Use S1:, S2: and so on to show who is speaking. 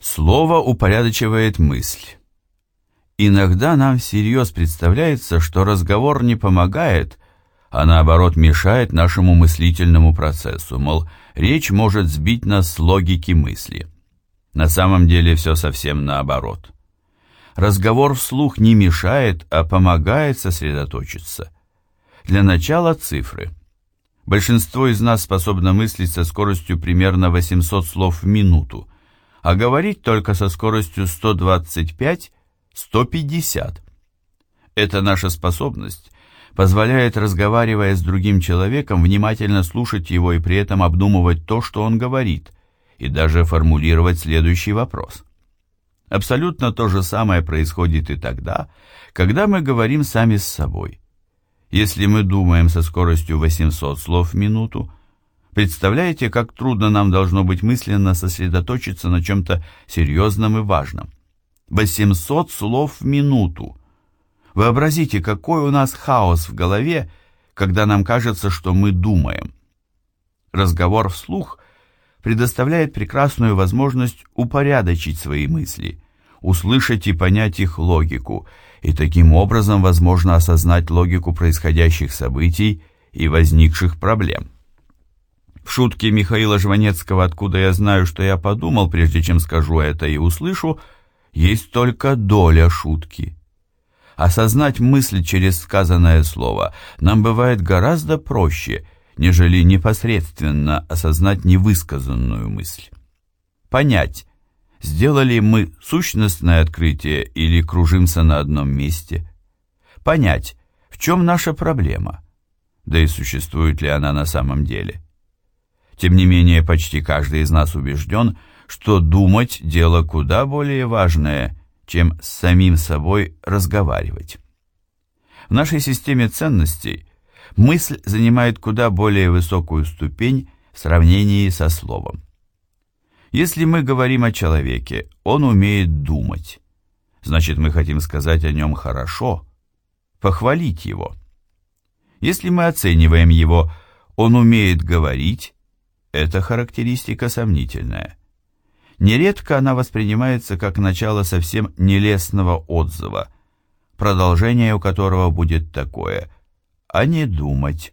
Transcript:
S1: Слово упорядочивает мысль. Иногда нам всерьез представляется, что разговор не помогает, а наоборот мешает нашему мыслительному процессу, мол, речь может сбить нас с логики мысли. На самом деле все совсем наоборот. Разговор вслух не мешает, а помогает сосредоточиться. Для начала цифры. Большинство из нас способно мыслить со скоростью примерно 800 слов в минуту, а говорить только со скоростью 125-150. Эта наша способность позволяет, разговаривая с другим человеком, внимательно слушать его и при этом обдумывать то, что он говорит, и даже формулировать следующий вопрос. Абсолютно то же самое происходит и тогда, когда мы говорим сами с собой. Если мы думаем со скоростью 800 слов в минуту, представляете, как трудно нам должно быть мысленно сосредоточиться на чем-то серьезном и важном. 800 слов в минуту. Вообразите, какой у нас хаос в голове, когда нам кажется, что мы думаем. Разговор вслух предоставляет прекрасную возможность упорядочить свои мысли, услышать и понять их логику, и таким образом возможно осознать логику происходящих событий и возникших проблем. В шутке Михаила Жванецкого «Откуда я знаю, что я подумал, прежде чем скажу это и услышу», есть только доля шутки. Осознать мысль через сказанное слово нам бывает гораздо проще – нежели непосредственно осознать невысказанную мысль. Понять, сделали мы сущностное открытие или кружимся на одном месте. Понять, в чем наша проблема, да и существует ли она на самом деле. Тем не менее, почти каждый из нас убежден, что думать – дело куда более важное, чем с самим собой разговаривать. В нашей системе ценностей мысль занимает куда более высокую ступень в сравнении со словом. Если мы говорим о человеке, он умеет думать. Значит, мы хотим сказать о нем хорошо, похвалить его. Если мы оцениваем его, он умеет говорить, это характеристика сомнительная. Нередко она воспринимается как начало совсем нелестного отзыва, продолжение у которого будет такое – а не думать.